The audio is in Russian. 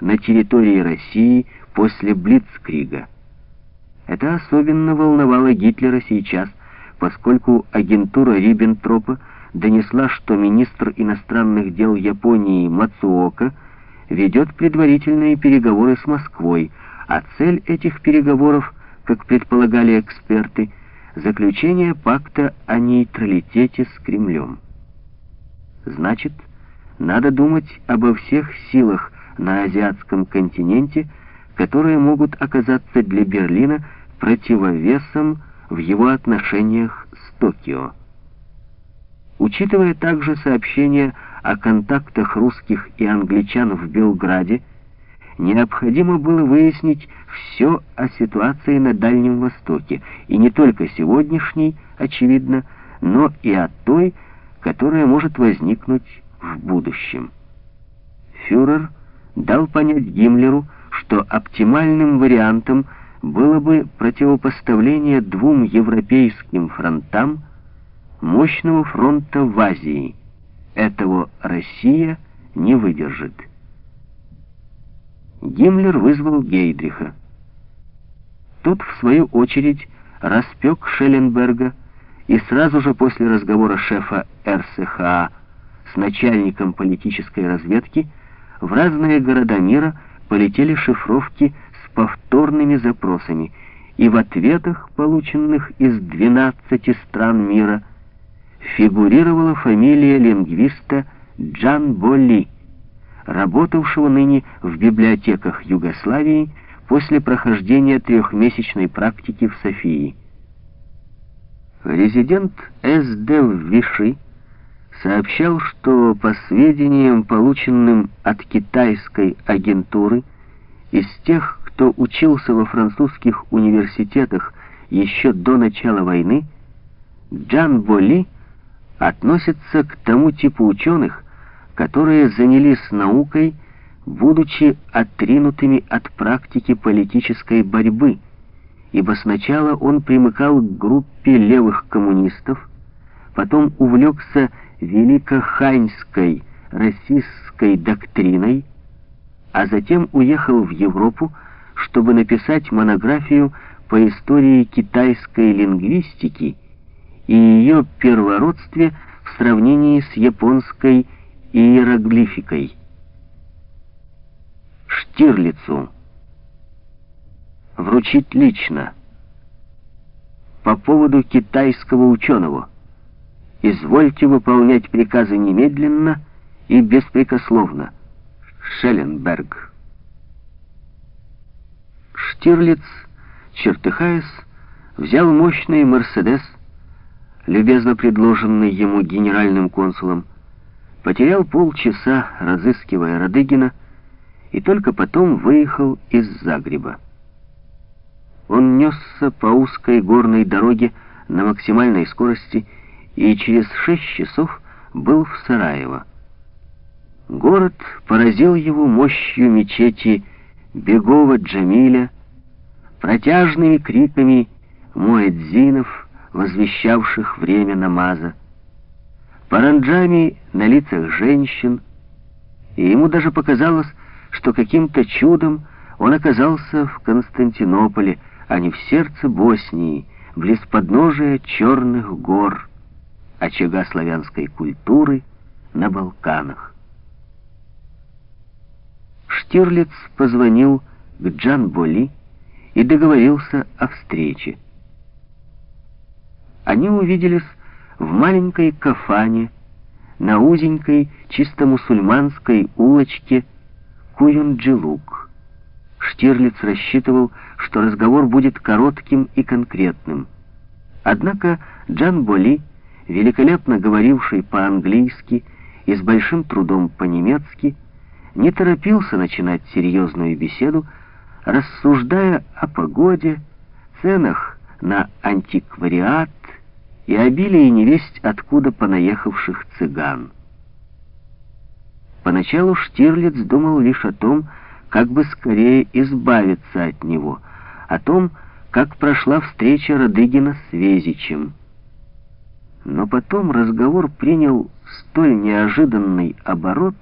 на территории России после Блицкрига. Это особенно волновало Гитлера сейчас, поскольку агентура Риббентропа донесла, что министр иностранных дел Японии Мацуока ведет предварительные переговоры с Москвой, а цель этих переговоров, как предполагали эксперты, заключение пакта о нейтралитете с Кремлем. Значит, надо думать обо всех силах на азиатском континенте, которые могут оказаться для Берлина противовесом в его отношениях с Токио. Учитывая также сообщения о контактах русских и англичан в Белграде, необходимо было выяснить все о ситуации на Дальнем Востоке, и не только сегодняшней, очевидно, но и о той, которая может возникнуть в будущем. Фюрер дал понять Гиммлеру, что оптимальным вариантом было бы противопоставление двум европейским фронтам мощного фронта в Азии. Этого Россия не выдержит. Гиммлер вызвал Гейдриха. Тот, в свою очередь, распек Шелленберга и сразу же после разговора шефа РСХА с начальником политической разведки в разные города мира полетели шифровки с повторными запросами, и в ответах, полученных из 12 стран мира, фигурировала фамилия лингвиста Джан Боли, работавшего ныне в библиотеках Югославии после прохождения трехмесячной практики в Софии. Резидент СД в Виши сообщал, что по сведениям, полученным от китайской агентуры, из тех, кто учился во французских университетах еще до начала войны, Джан Боли относится к тому типу ученых, которые занялись наукой, будучи отринутыми от практики политической борьбы, ибо сначала он примыкал к группе левых коммунистов, потом увлекся великоханьской расистской доктриной, а затем уехал в Европу, чтобы написать монографию по истории китайской лингвистики и ее первородстве в сравнении с японской иероглификой. Штирлицу вручить лично по поводу китайского ученого. Извольте выполнять приказы немедленно и беспрекословно. Шелленберг. Штирлиц, чертыхаясь, взял мощный «Мерседес», любезно предложенный ему генеральным консулом, потерял полчаса, разыскивая Радыгина, и только потом выехал из Загреба. Он несся по узкой горной дороге на максимальной скорости и через шесть часов был в Сараево. Город поразил его мощью мечети Бегова Джамиля, протяжными криками муэдзинов, возвещавших время намаза, паранджами на лицах женщин, и ему даже показалось, что каким-то чудом он оказался в Константинополе, а не в сердце Боснии, близ подножия черных гор, очага славянской культуры на Балканах. Штирлиц позвонил к Джан Боли и договорился о встрече. Они увиделись в маленькой кафане на узенькой, чисто мусульманской улочке Куюнджилук. Штирлиц рассчитывал, что разговор будет коротким и конкретным. Однако Джан Боли, великолепно говоривший по-английски и с большим трудом по-немецки, не торопился начинать серьезную беседу, рассуждая о погоде, ценах на антиквариат и обилии невесть откуда понаехавших цыган. Поначалу Штирлиц думал лишь о том, как бы скорее избавиться от него, о том, как прошла встреча Радыгина с Везичем. Но потом разговор принял столь неожиданный оборот,